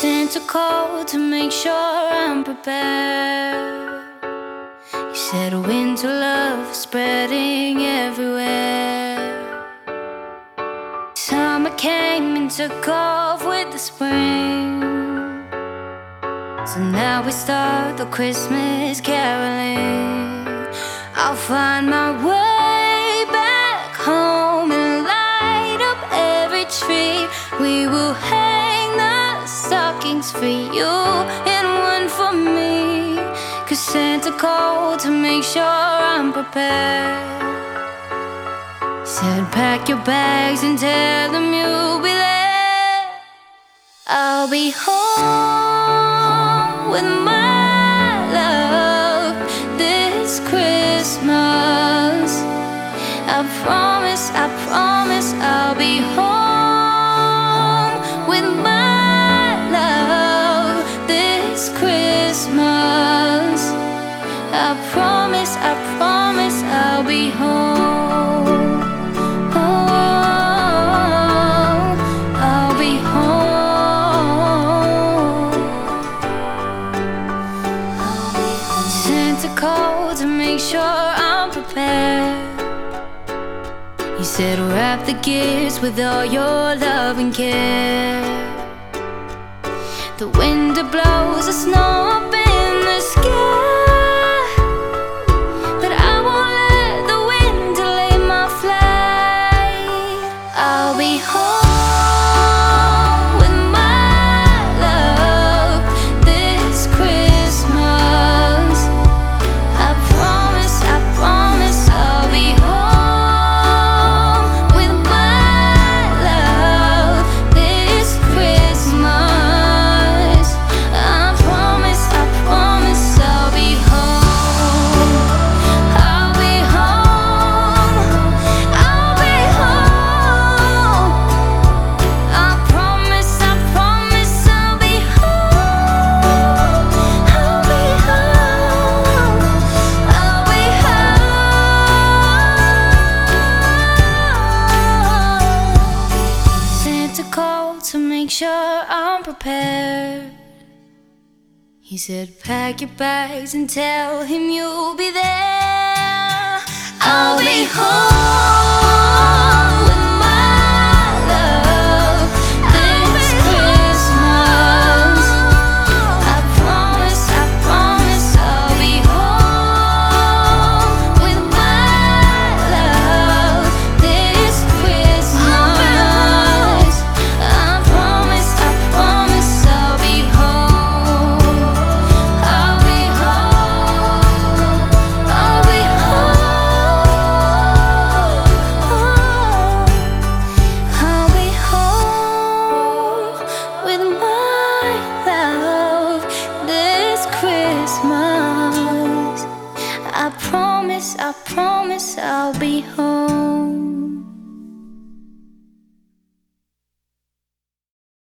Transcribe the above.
Santa called to make sure I'm prepared. He said winter love spreading everywhere. Summer came and took off with the spring. So now we start the Christmas caroling. I'll find my way for you and one for me. Cause Santa called to make sure I'm prepared. Said, pack your bags and tell them you'll be there. I'll be home with my love this Christmas. I promise, I promise I'll be home I promise, I promise I'll be home. Oh, I'll be home. Santa called to make sure I'm prepared. He said, wrap the gifts with all your love and care. The wind blows the snow Called to make sure I'm prepared. He said, pack your bags and tell him you'll be there. I'll be home promise, I promise I'll be home.